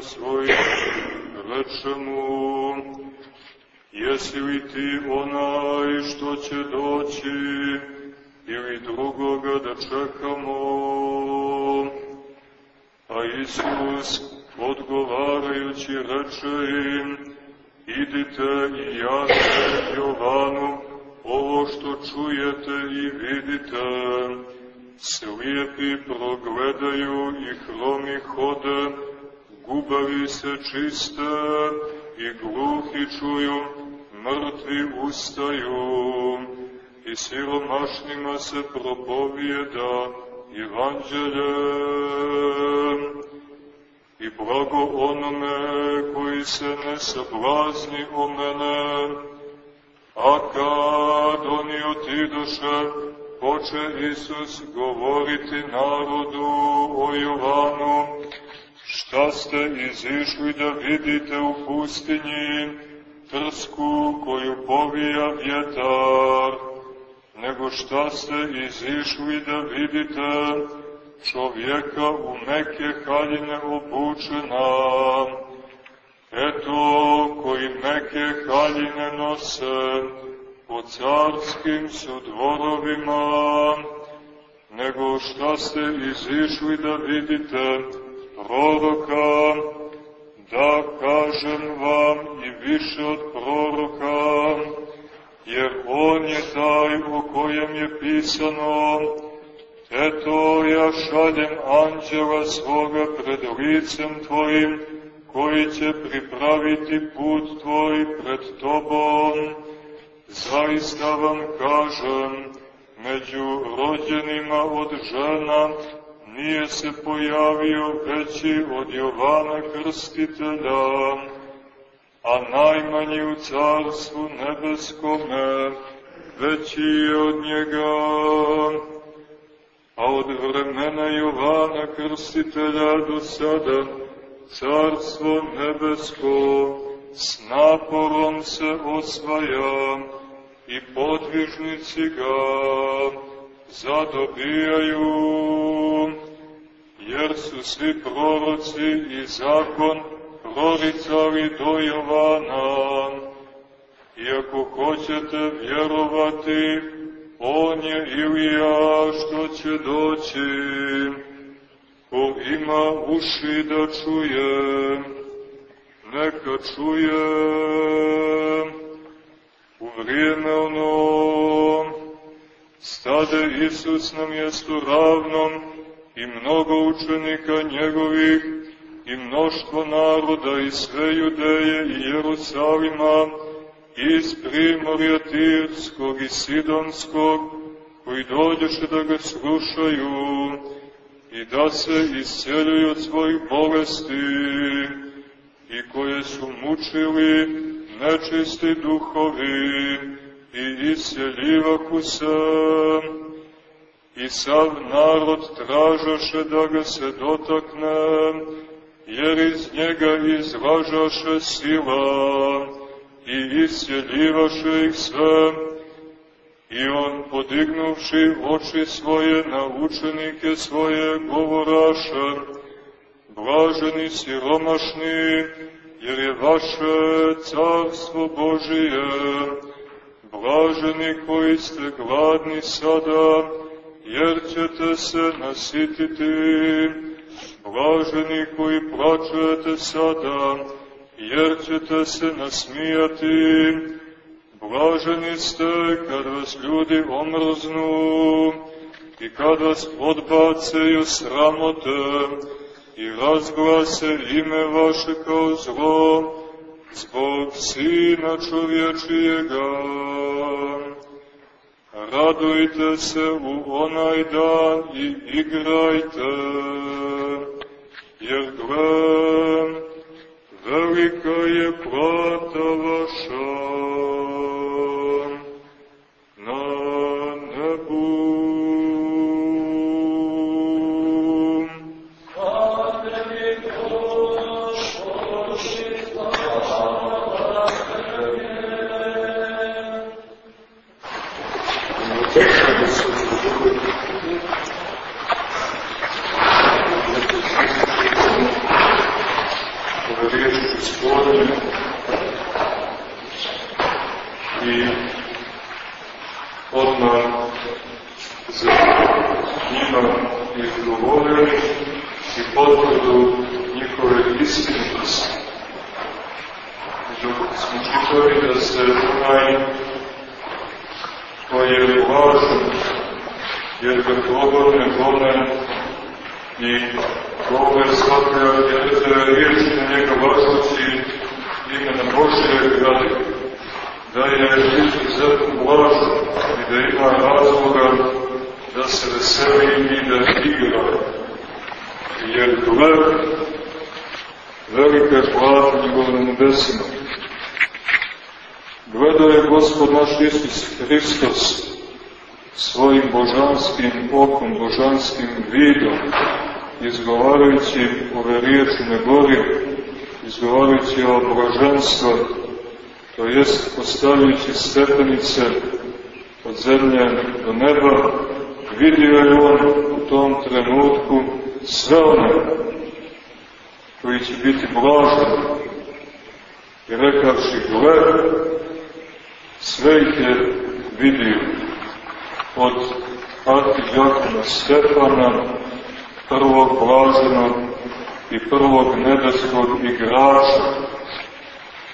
učenika svojih, reče mu, jesi li ti onaj što će doći, ili drugoga da čekamo? A Isus, odgovarajući, reče im, idite i jasne Jovanu ovo što čujete i vidite, slijepi progledaju i hromi hode, gubavi se čiste i gluhi čuju, mrtvi ustaju. I siromašnima se propovijeda evanđelje. I blago onome koji se ne sablazni o mene, a kad oni otidoše, poče Isus govoriti narodu o Jovanu, šta ste izišli da vidite u pustinji, trsku koju povija vjetar, nego šta ste izišli da vidite čovjeka u meke haljine obučena, eto koji meke haljine nose po carskim su dvorovima, nego šta ste izišli da vidite proroka, da kažem vam i više od proroka, jer on je taj o kojem je pisano, eto ja šaljem anđela svoga pred licem tvojim, koji će pripraviti put tvoj pred tobom. Zaista vam kažem, među rođenima od žena nije se pojavio veći od Jovana Krstitelja, a najmanji u carstvu nebeskome veći od njega. A od vremena Jovana Krstitelja do sada carstvo nebesko s naporom se osvaja i podvižnici ga zadobijaju, jer su svi proroci i zakon proricali do Jovana. Iako hoćete vjerovati, on je Ilija što će doći, ko ima uši da čuje, neka čuje u vrijeme ono stade Isus na mjestu ravnom i mnogo učenika njegovih i mnoštvo naroda i sve Judeje i Jerusalima iz Primorja Tirskog i Sidonskog koji dođeše da ga slušaju i da se isceljuju od svojih bolesti i koje su mučili nečisti duhovi i isjeljivaku se i sav narod tražaše da ga se dotakne jer iz njega izlažaše sila. I isjeljivaše ih sve. I on, podignuvši oči svoje na učenike svoje, govoraše, blaženi siromašni, jer je vaše carstvo Božije, blaženi koji ste gladni sada, jer ćete se nasititi, blaženi koji plačujete sada, jer ćete se nasmijati, Blaženi ste kad vas ljudi omrznu i kad vas odbace i osramote i razglase ime vaše kao zlo zbog Sina čovječijega. Radujte se u onaj dan i igrajte, jer gle, velika je plata vaša. Dok smo čitali da se onaj koji je važan, jer ga globalne vole i govore shvatio jer riječi na njega važući imena Božje gradi, da je izuzetno blažan i da ima razloga da se veseli i da igra. Jer gled, velika je plata njegova na nebesima. Gledao je Gospod naš Isus Hristos svojim božanskim okom, božanskim vidom, izgovarajući ove riječi na gori, izgovarajući o blaženstva, to jest postavljajući stepenice od zemlje do neba, vidio je on u tom trenutku sve one koji će biti blaženi i rekavši gle, sve ih je vidio od arhiđakona Stefana, prvog blaženog i prvog nebeskog igrača,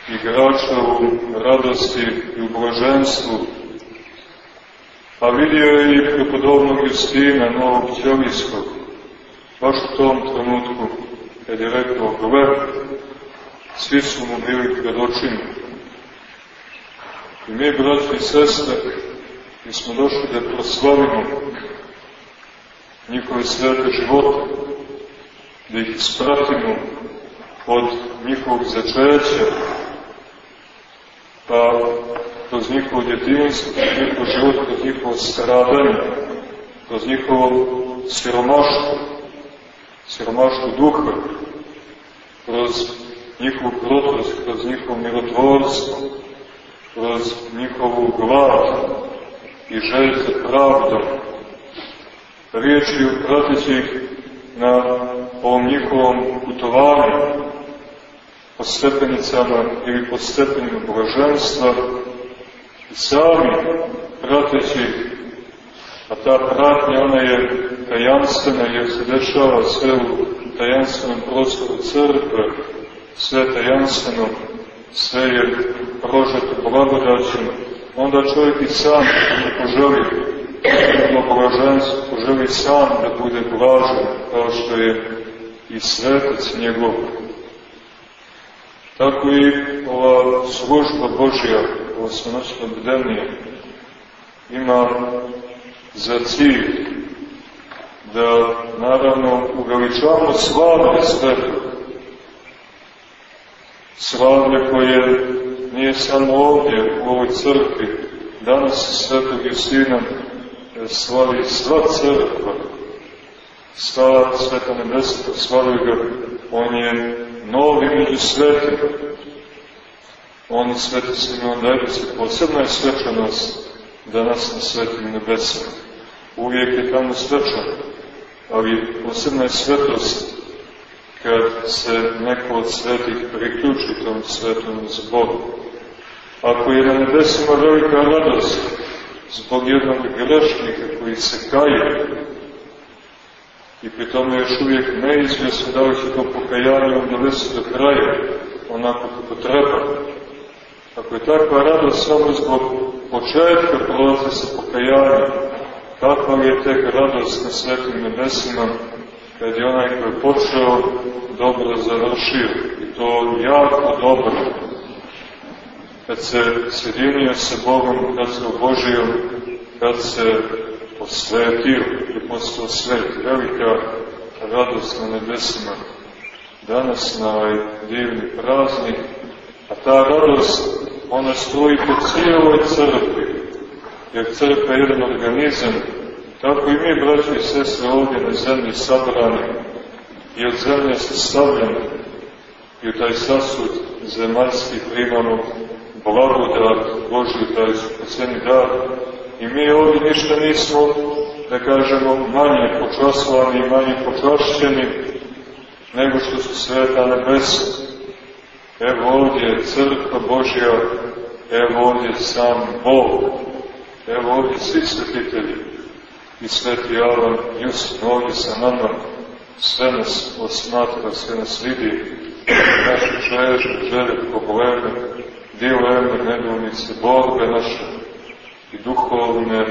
igrača u radosti i u blaženstvu, a vidio je i prepodobnog Justina, novog ćelijskog, baš u tom trenutku, kad je rekao, gle, svi su mu bili pred. I mi, braći i sestre, mi smo došli da proslavimo njihove svete živote, da ih ispratimo od njihovog začeća, pa kroz njihovo djetinstvo, kroz njihov život, kroz njihovo stradanje, kroz njihovo siromaštvo, siromaštvo duha, kroz njihovu krotost, kroz njihovo mirotvorstvo, kroz njihovu glad i želj za pravdom, riječi pratećih na ovom njihovom putovanju po stepenicama ili po stepenima blaženstva i sami prateći, a ta pratnja ona je tajanstvena jer se dešava sve u tajanstvenom prostoru crkve, sve tajanstveno, sve je prožeto blagodaćem, onda čovjek i sam poželi jedno blaženstvo, poželi sam da bude blažen, kao što je i svetac njegov. Tako i ova služba Božja, ova svanoćna bdenija, ima za cilj da, naravno, uveličavamo slavne svetog, slavlje koje nije samo ovdje u ovoj crkvi. Danas svetog Justina slavi sva crkva, sva sveta nebesa, slavi ga, on je novi među svetima. On sveti Simeon Dajbice, posebna je svečanost danas na svetim nebesama. Uvijek je tamo svečan, ali posebna je svetost kad se neko od svetih priključi tom svetom zbogu. Ako je na nebesima velika radost zbog jednog grešnika koji se kaje i pri tome još uvijek neizvjesno da li će to pokajanje dovesti do kraja onako kako treba. Ako je takva radost samo zbog početka procesa pokajanja, kakva je tek radost na svetim nebesima kad je onaj koji je počeo dobro završio i to jako dobro. Kad se sjedinio sa Bogom, kad se obožio, kad se osvetio i postao svet, velika radost na nebesima, danas na ovaj divni praznik, a ta radost, ona stoji po cijeloj crkvi, jer crkva je jedan organizam, tako i mi, braći i sestre, ovdje na zemlji sabrani i od zemlje sastavljeni i u taj sasud zemaljski primamo blagodat Božju, taj spaseni dar. I mi ovdje ništa nismo, da kažemo, manje počaslovani, manje počašćeni, nego što su sveta nebesa. Evo ovdje je crkva Božja evo ovdje sam Bog, evo ovdje svi svetitelji i sveti Avan just ovdje sa nama, sve nas osmatra, sve nas vidi, naše želje, želje, probleme, dileme, nedoumice, borbe naše i duhovne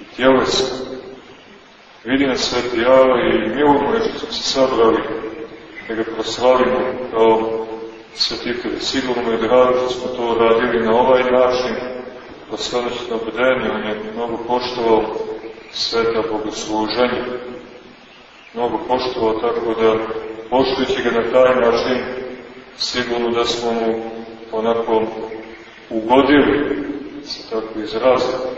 i tjelesne. Vidi nas sveti Ava i milujemo je što smo se sabrali da ga proslavimo kao svetitelj. Sigurno je drago što smo to radili na ovaj način, po sadašnje obdenje, on je mnogo poštovao sveta bogosluženja. Mnogo poštovao tako da, poštujući ga na taj način, sigurno da smo mu onako ugodili, se tako izrazili.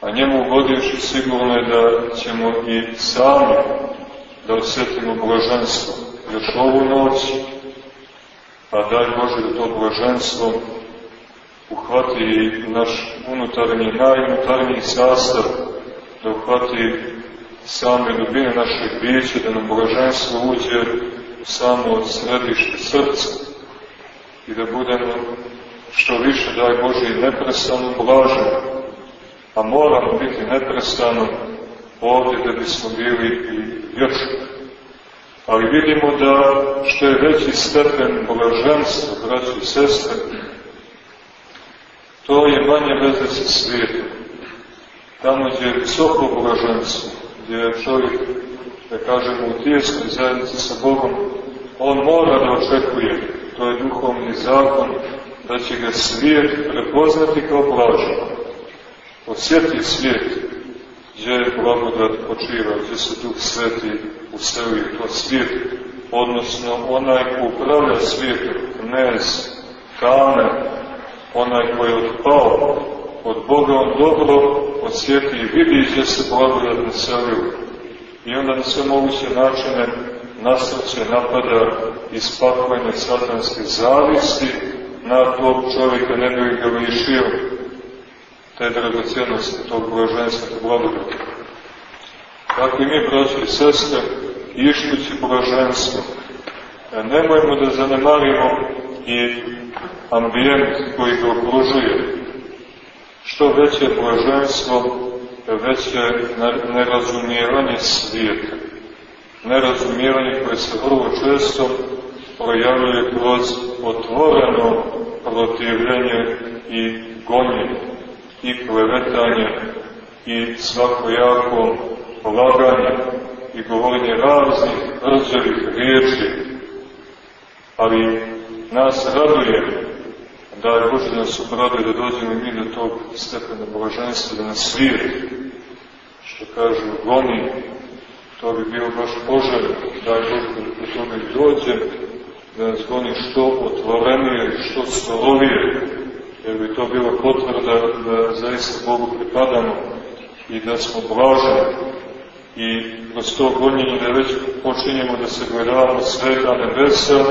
A njemu ugodivši sigurno je da ćemo i sami da osjetimo blaženstvo još ovu noć, a daj Bože da to blaženstvo uhvati naš unutarnji, najunutarnji sastav, da uhvati same dubine našeg bića, da nam blaženstvo uđe samo od središte srca i da budemo što više, daj Bože, i neprestano blaženi, a moramo biti neprestano ovdje da bismo bili i vječni. Ali vidimo da što je veći stepen blaženstva, braći i sestre, to je manje veze sa svijetom. Tamo gdje je visoko blaženstvo, gdje je čovjek, da kažemo, u tijesnoj zajednici sa Bogom, on mora da očekuje, to je duhovni zakon, da će ga svijet prepoznati kao blažen. Osjeti svijet gdje je blagodat počiva, gdje se Duh Sveti uselio, to svijet, odnosno onaj ko upravlja svijetom, knez, kane, onaj koji je odpao od Boga, on dobro osjeti i vidi gdje se blagodat naselio. I onda na sve moguće načine nasrće napada ispakvanje satanske zavisti na tog čovjeka ne bi ga lišio te dragocenosti, tog blaženstva, blagodata. I mi, braći i sestre, ištući blaženstvo, nemojmo da zanemarimo i ambijent koji ga okružuje. Što veće blaženstvo, veće nerazumijevanje svijeta. Nerazumijevanje koje se vrlo često projavljuje kroz otvoreno protivljenje i gonjenje i klevetanje i svakojako laganje i govorenje raznih rđavih riječi. Ali nas raduje da je Bože da nas obraduje da dođemo mi do tog stepena blaženstva, da nas svije, što kažu, goni, to bi bilo baš poželjno, da je Bože da do toga dođe, da nas goni što otvorenije što stolovije, jer bi to bila potvrda da zaista Bogu pripadamo i da smo blaženi. I kroz to gonjenje da već počinjemo da se gledamo sveta nebesa,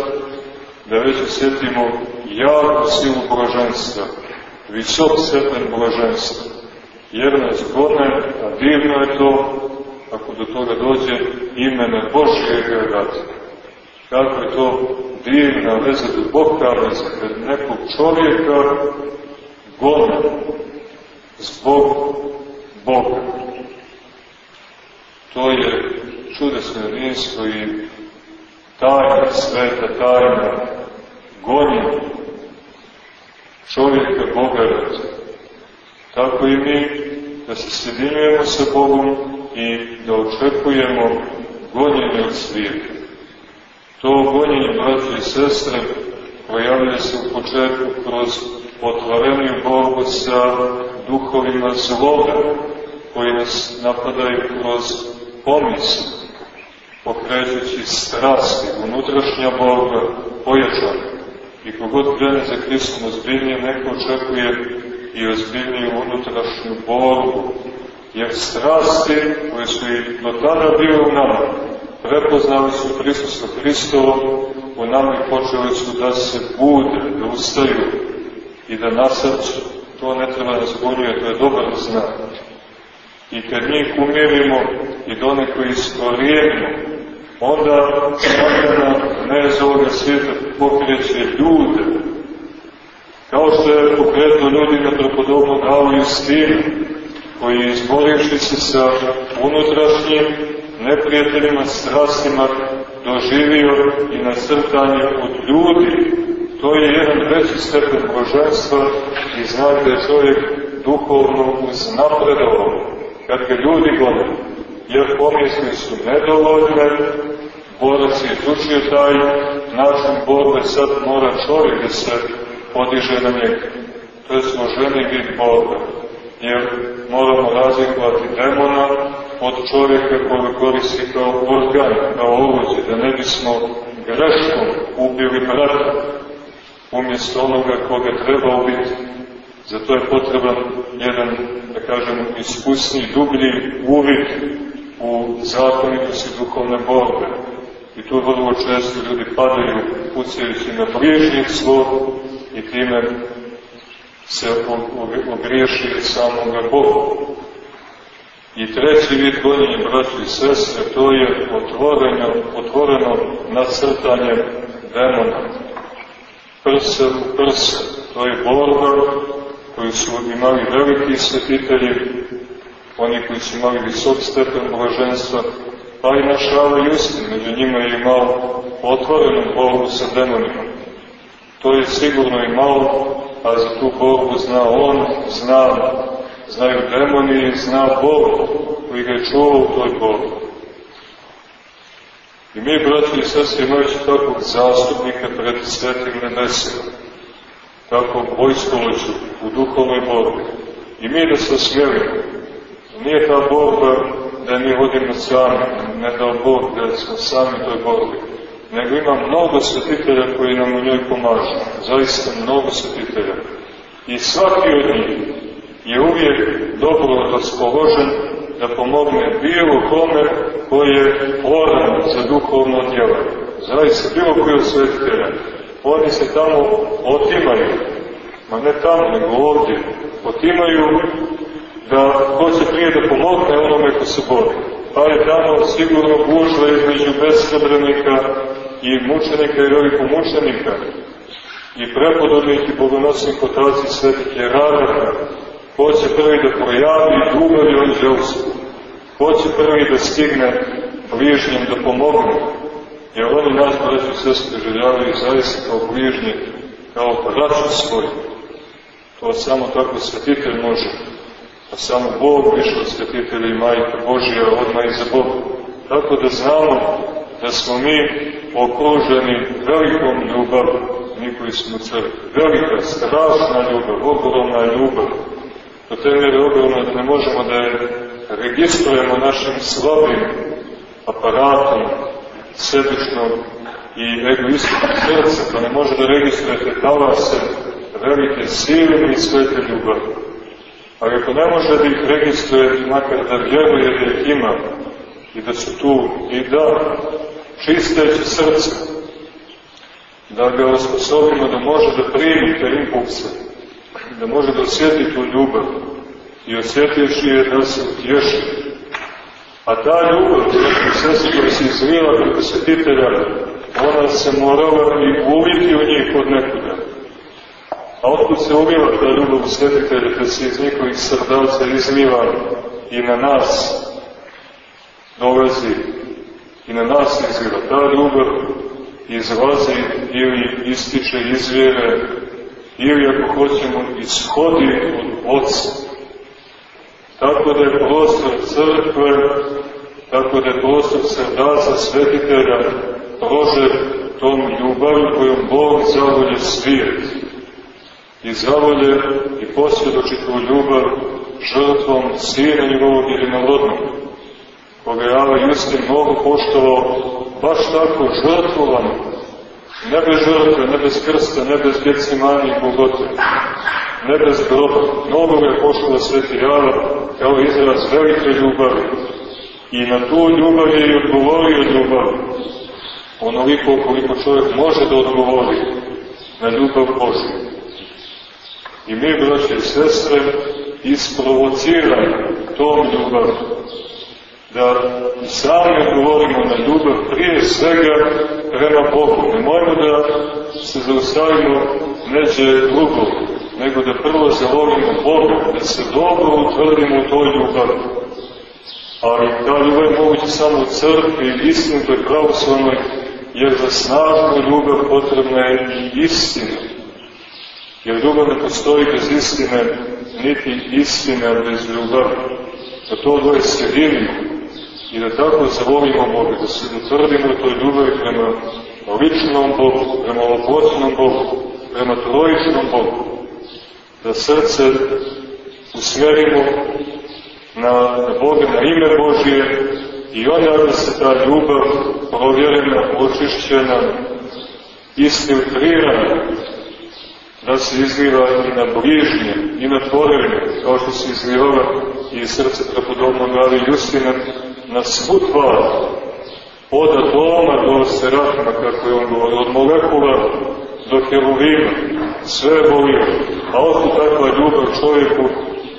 da već osjetimo jako silu blaženstva, visok stepen blaženstva, jer nas gone, a divno je to, ako do toga dođe imene Božje radi. Kako je to divna veza, duboka veza, kad nekog čovjeka gone zbog Boga. To je čudesno jedinstvo i tajna, sveta tajna, gonjenje čovjeka Boga radi. Tako i mi da se sjedinjujemo sa Bogom i da očekujemo gonjenje od svijeta. To gonjenje, braći i sestre, pojavlja se u početku kroz otvoreniju borbu sa duhovima zloga, koji nas napadaju kroz pomisl, pokrećući strasti, unutrašnja borba, pojačana. I kogod krene za Hristom ozbiljnije, neko očekuje i ozbiljniju unutrašnju borbu, jer strasti koje su i do tada bile u nama, prepoznali su prisustvo Hristovo, u nama i počeli su da se bude, da ustaju i da nasrću. To ne treba da zbunjuje, to je dobar znak. I kad njih umirimo i doneko iskorijenimo, onda smatra ne iz ovoga svijeta pokreće ljude Kao što je pokretno ljudi na prepodobno dao Justin, koji izborivši se sa unutrašnjim neprijateljima, strastima, doživio i nasrtanje od ljudi. To je jedan veći stepen božanstva i znak da je čovjek duhovno uznapredovao. Kad ga ljudi gledaju, jer pomisli su nedovoljne, borac je izučio taj način borbe, sad mora čovjek da se podiže na njega. To je složeni vid borbe, jer moramo razlikovati demona od čovjeka koga koristi kao organ, kao oruđe, da ne bismo greškom ubili brata, umjesto onoga koga treba ubiti. Zato je potreban jedan, da kažemo, iskusni, dublji uvid u zakonitosti duhovne borbe. I tu vrlo često ljudi padaju pucajući na bližnjih svog i time se ogriješi samoga Boga. I treći vid gonjenja, braći i sestre, to je otvoreno, otvoreno nacrtanje demona. Prse u prse, to je borba koju su imali veliki svetitelji, oni koji su imali visok stepen blaženstva, pa i naš Rava Justin, među njima je imao otvorenu borbu sa demonima. To je sigurno imao, a za tu borbu zna on, zna, znaju demoni, zna Bog koji ga je čuvao u toj borbi. I mi, braći i sestri, imajući takvog zastupnika pred svetim nebesima, tako vojskoloću u duhovnoj borbi, i mi da se osmjelimo, nije ta borba da mi vodimo sami, ne da Bog da smo sami toj borbi, nego ima mnogo svetitelja koji nam u njoj pomažu, zaista mnogo svetitelja. I svaki od njih je uvijek dobro raspoložen da pomogne bilo kome koji je oran za duhovno djelo. Zaista, bilo koji od svetitelja. Oni se tamo otimaju, ma ne tamo, nego ovdje, otimaju da ko će prije da pomogne onome ko se bori. Pa je tamo sigurno gužva između besrebrenika i mučenika i velikomučenika i prepodobnih i bogonosnih otaci svetih jeraraka. Ko će prvi da projavi ljubav i anđelstvo? Ko će prvi da stigne bližnjem da pomogne? Jer oni nas, braću sestri, željavaju zaista kao bližnje, kao braću svoju. To samo tako svetitelj može. A samo Bog više od svetitelja i majka Božija odmah iza Boga. Tako da znamo da smo mi okruženi velikom ljubavom, mi koji smo crkvi. Velika, strašna ljubav, ogromna ljubav. Do te mjere ogromna da ne možemo da je registrujemo našim slabim aparatom sebičnog i egoističnog srca, pa ne može da registrujete talase velike sile i svete ljubavi. Ali ako ne može da ih registruje, makar da vjeruje da ih ima i da su tu i da čisteći srce, da ga osposobimo da može da primi te impulse, da može da osjeti tu ljubav i osjetivši je da se utješi. A ta ljubav, znači sestra koja se izvila preko svetitelja, ona se morala i uliti u njih od nekuda. A otkud se uvila ta ljubav u svetitelja, da se iz njihovih srdaca izliva i na nas dolazi i na nas izgleda. Ta ljubav izlazi ili ističe iz vjere, ili ako hoćemo ishodi od Otca. Tako da je prostor crkve, tako da je prostor srdaca svetitelja prožet tom ljubavi kojom Bog zavolje svijet. I zavolje i posvjedoči tu ljubav žrtvom sina njegovog jedinorodnog koga je Ava Justin mnogo poštovao, baš tako žrtvovano, ne bez žrtve, ne bez krsta, ne bez Getsimani i Bogote, ne bez groba, mnogo ga je poštovao Sveti Java kao izraz velike ljubavi. I na tu ljubav je i odgovorio ljubav, onoliko koliko čovjek može da odgovori na ljubav Božju. I mi, braće i sestre, isprovociramo tom ljubav da sami odgovorimo na ljubav prije svega prema Bogu. Ne mojmo da se zaustavimo neđe drugo, nego da prvo zavolimo Boga, da se dobro utvrdimo u toj ljubavi. Ali ta ljubav je moguće samo u crkvi, istinitoj pravoslavnoj, jer za snažnu ljubav potrebna je i istina. Jer ljubav ne postoji bez istine, niti istina bez ljubavi. Da to dvoje sjedinimo i da tako zavolimo Boga, da se utvrdimo toj ljubavi prema ličnom Bogu, prema opotnom Bogu, prema trojičnom Bogu, da srce usmerimo na, na Boga, na ime Božije i onda da se ta ljubav provjerena, očišćena, isfiltrirana, da se izliva i na bližnje, i na tvorevine, kao što se izlivala i srce prepodobno Gari Justina, na svu tvar, od atoma do serafima, kako je on govorio, od molekula do heruvima, sve volio. A otko takva ljubav čovjeku,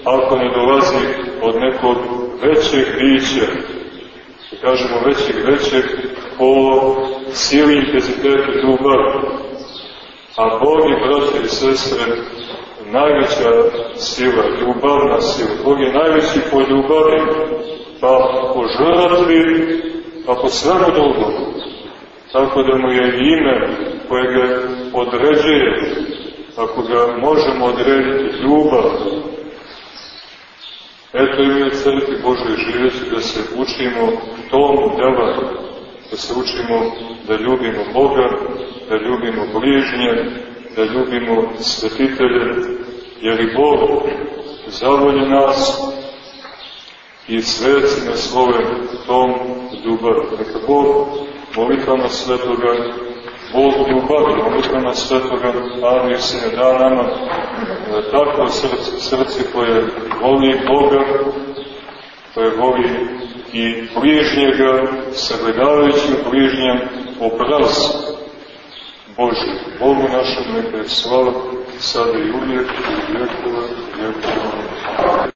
ako ne dolazi od nekog većeg bića, kažemo većeg, većeg, po sili intenzitetu ljubavi. A Bog i braće i sestre, najveća sila, ljubavna sila. Bog je najveći po ljubavi, pa po žrtvi, pa po svemu drugom. Tako da mu je ime koje ga određuje, ako ga možemo odrediti, ljubav. Eto i mi crkvi Božoj živeći da se učimo tom dela, da se učimo da ljubimo Boga, da ljubimo bližnje, da ljubimo svetitelje, jer i Bog zavolje nas i sveci na svojem tom ljubav. Neka Bog molitvama svetoga, Bog ljubavi, molitvama svetoga, ali se ne da nama takvo srce, srce koje voli Boga, koje voli i bližnjega, sagledavajući bližnjem obraz Boži. Bogu našem neka je slava, sada i uvijek, i vijekova, vijekova.